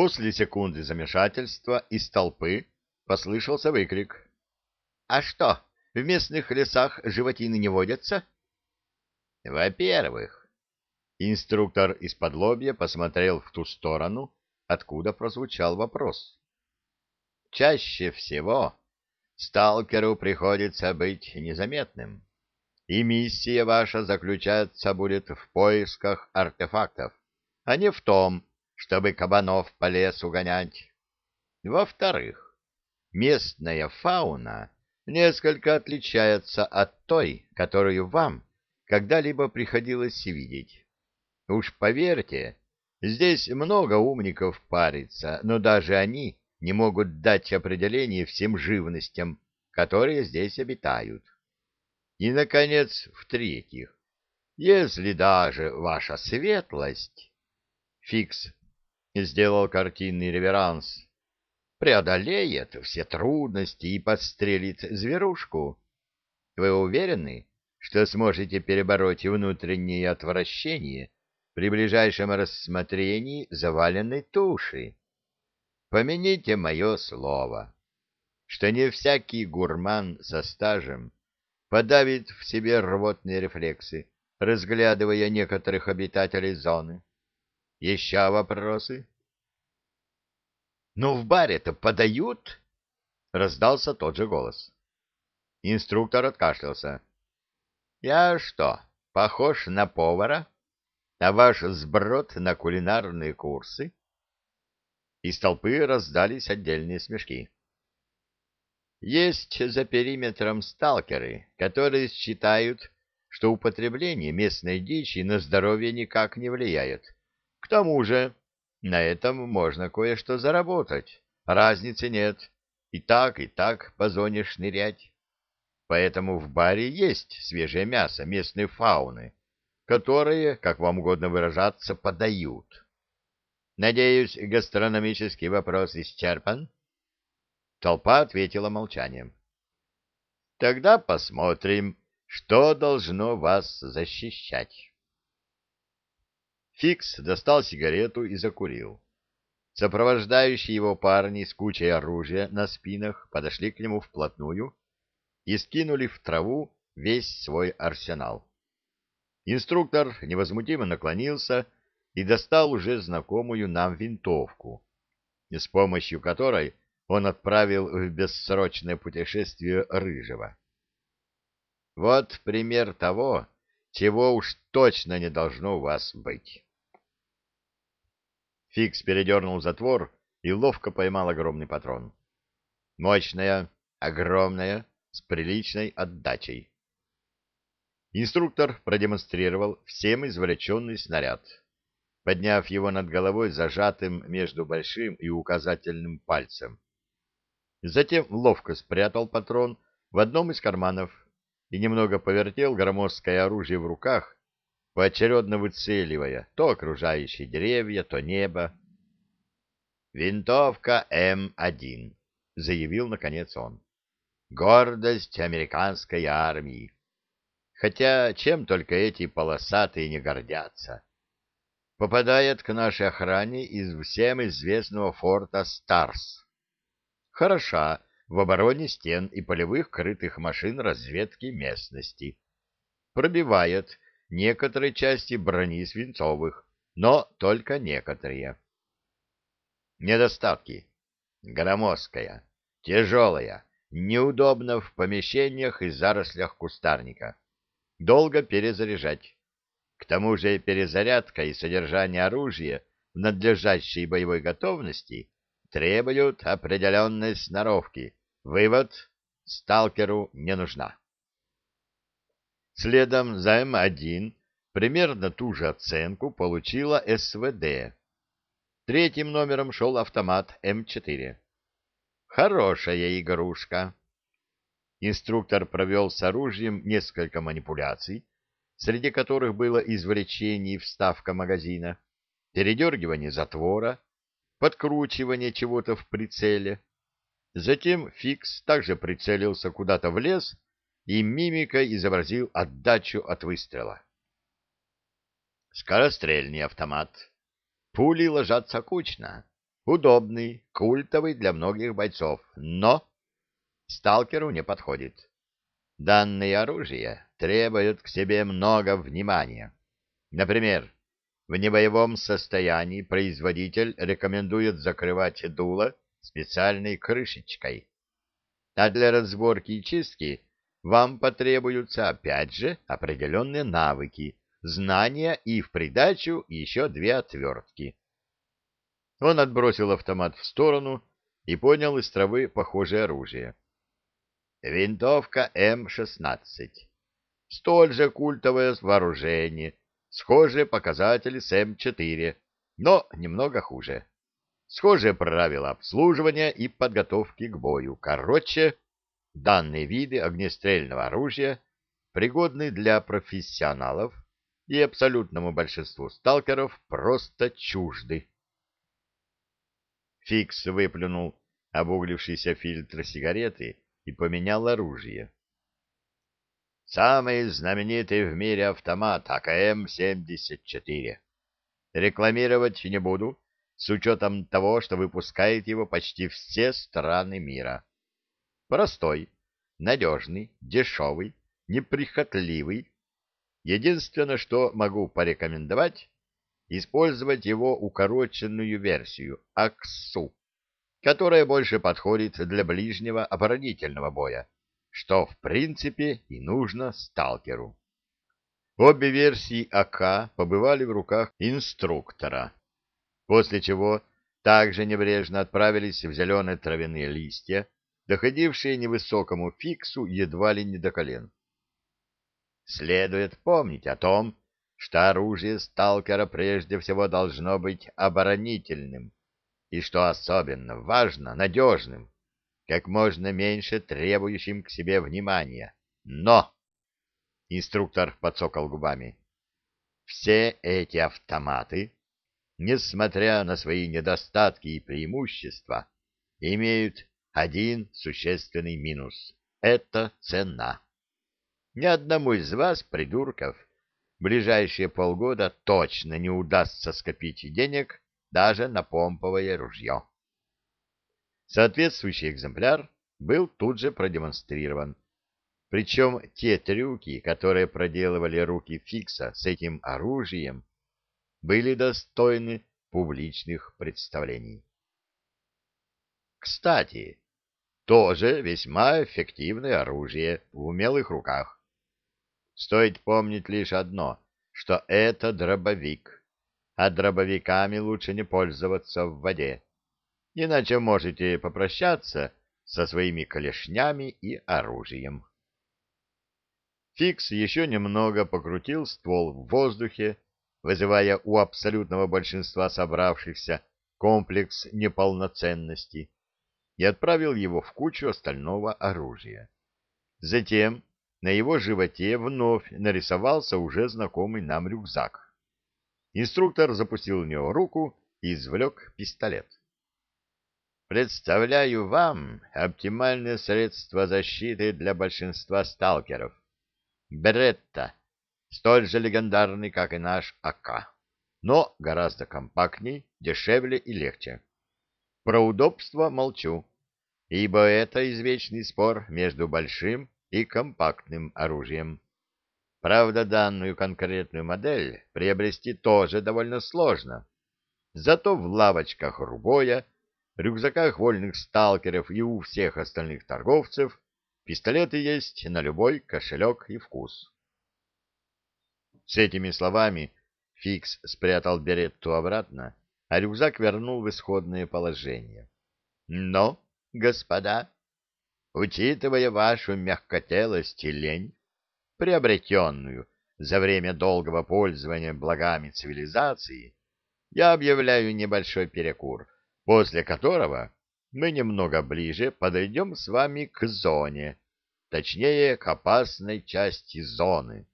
После секунды замешательства из толпы послышался выкрик. — А что, в местных лесах животины не водятся? — Во-первых, инструктор из-под лобья посмотрел в ту сторону, откуда прозвучал вопрос. — Чаще всего сталкеру приходится быть незаметным, и миссия ваша заключаться будет в поисках артефактов, а не в том, чтобы кабанов по лесу гонять. Во-вторых, местная фауна несколько отличается от той, которую вам когда-либо приходилось видеть. Уж поверьте, здесь много умников парится, но даже они не могут дать определение всем живностям, которые здесь обитают. И, наконец, в-третьих, если даже ваша светлость... Фикс сделал картинный реверанс. Преодолеет все трудности и подстрелит зверушку. Вы уверены, что сможете перебороть внутреннее отвращение при ближайшем рассмотрении заваленной туши? Помяните мое слово, что не всякий гурман со стажем подавит в себе рвотные рефлексы, разглядывая некоторых обитателей зоны. Еще вопросы? Ну, в баре-то подают? Раздался тот же голос. Инструктор откашлялся. Я что, похож на повара? А ваш сброд на кулинарные курсы? Из толпы раздались отдельные смешки. Есть за периметром сталкеры, которые считают, что употребление местной дичи на здоровье никак не влияет к тому же, на этом можно кое-что заработать. Разницы нет. И так, и так по зоне шнырять. Поэтому в баре есть свежее мясо местной фауны, которые, как вам угодно выражаться, подают. Надеюсь, гастрономический вопрос исчерпан? Толпа ответила молчанием. Тогда посмотрим, что должно вас защищать. Фикс достал сигарету и закурил. Сопровождающие его парни с кучей оружия на спинах подошли к нему вплотную и скинули в траву весь свой арсенал. Инструктор невозмутимо наклонился и достал уже знакомую нам винтовку, с помощью которой он отправил в бессрочное путешествие Рыжего. Вот пример того, чего уж точно не должно у вас быть. Фикс передернул затвор и ловко поймал огромный патрон. Мощная, огромная, с приличной отдачей. Инструктор продемонстрировал всем извлеченный снаряд, подняв его над головой зажатым между большим и указательным пальцем. Затем ловко спрятал патрон в одном из карманов и немного повертел громоздкое оружие в руках, поочередно выцеливая то окружающие деревья, то небо. «Винтовка М1», — заявил наконец он. «Гордость американской армии. Хотя чем только эти полосатые не гордятся. Попадает к нашей охране из всем известного форта Старс. Хороша в обороне стен и полевых крытых машин разведки местности. Пробивает некоторые части брони свинцовых, но только некоторые. Недостатки. Громоздкая, тяжелая, неудобно в помещениях и зарослях кустарника. Долго перезаряжать. К тому же перезарядка и содержание оружия в надлежащей боевой готовности требуют определенной сноровки. Вывод — сталкеру не нужна. Следом за М1 примерно ту же оценку получила СВД. Третьим номером шел автомат М4. Хорошая игрушка. Инструктор провел с оружием несколько манипуляций, среди которых было извлечение и вставка магазина, передергивание затвора, подкручивание чего-то в прицеле. Затем Фикс также прицелился куда-то в лес и мимикой изобразил отдачу от выстрела. Скорострельный автомат. Пули ложатся кучно. удобный, культовый для многих бойцов, но сталкеру не подходит. Данное оружие требует к себе много внимания. Например, в небоевом состоянии производитель рекомендует закрывать дуло специальной крышечкой. А для разборки и чистки вам потребуются опять же определенные навыки, знания и в придачу еще две отвертки. Он отбросил автомат в сторону и понял из травы похожее оружие. Винтовка М-16. Столь же культовое вооружение, схожие показатели с М4, но немного хуже. Схожие правила обслуживания и подготовки к бою. Короче, данные виды огнестрельного оружия пригодны для профессионалов и абсолютному большинству сталкеров просто чужды. Фикс выплюнул обуглившийся фильтр сигареты и поменял оружие. Самый знаменитый в мире автомат АКМ-74. Рекламировать не буду, с учетом того, что выпускает его почти все страны мира. Простой, надежный, дешевый, неприхотливый. Единственное, что могу порекомендовать, использовать его укороченную версию АКСУ которая больше подходит для ближнего оборонительного боя, что, в принципе, и нужно сталкеру. Обе версии АК побывали в руках инструктора, после чего также небрежно отправились в зеленые травяные листья, доходившие невысокому фиксу едва ли не до колен. Следует помнить о том, что оружие сталкера прежде всего должно быть оборонительным, и, что особенно важно, надежным, как можно меньше требующим к себе внимания. Но, инструктор подсокал губами, все эти автоматы, несмотря на свои недостатки и преимущества, имеют один существенный минус — это цена. Ни одному из вас, придурков, ближайшие полгода точно не удастся скопить денег даже на помповое ружье. Соответствующий экземпляр был тут же продемонстрирован. Причем те трюки, которые проделывали руки Фикса с этим оружием, были достойны публичных представлений. Кстати, тоже весьма эффективное оружие в умелых руках. Стоит помнить лишь одно, что это дробовик, а дробовиками лучше не пользоваться в воде, иначе можете попрощаться со своими колешнями и оружием. Фикс еще немного покрутил ствол в воздухе, вызывая у абсолютного большинства собравшихся комплекс неполноценности, и отправил его в кучу остального оружия. Затем на его животе вновь нарисовался уже знакомый нам рюкзак. Инструктор запустил в него руку и извлек пистолет. Представляю вам оптимальное средство защиты для большинства сталкеров. Беретта, столь же легендарный, как и наш АК, но гораздо компактней, дешевле и легче. Про удобство молчу, ибо это извечный спор между большим и компактным оружием. Правда, данную конкретную модель приобрести тоже довольно сложно. Зато в лавочках Рубоя, рюкзаках вольных сталкеров и у всех остальных торговцев пистолеты есть на любой кошелек и вкус. С этими словами Фикс спрятал беретту обратно, а рюкзак вернул в исходное положение. Но, господа, учитывая вашу мягкотелость и лень, приобретенную за время долгого пользования благами цивилизации, я объявляю небольшой перекур, после которого мы немного ближе подойдем с вами к зоне, точнее, к опасной части зоны.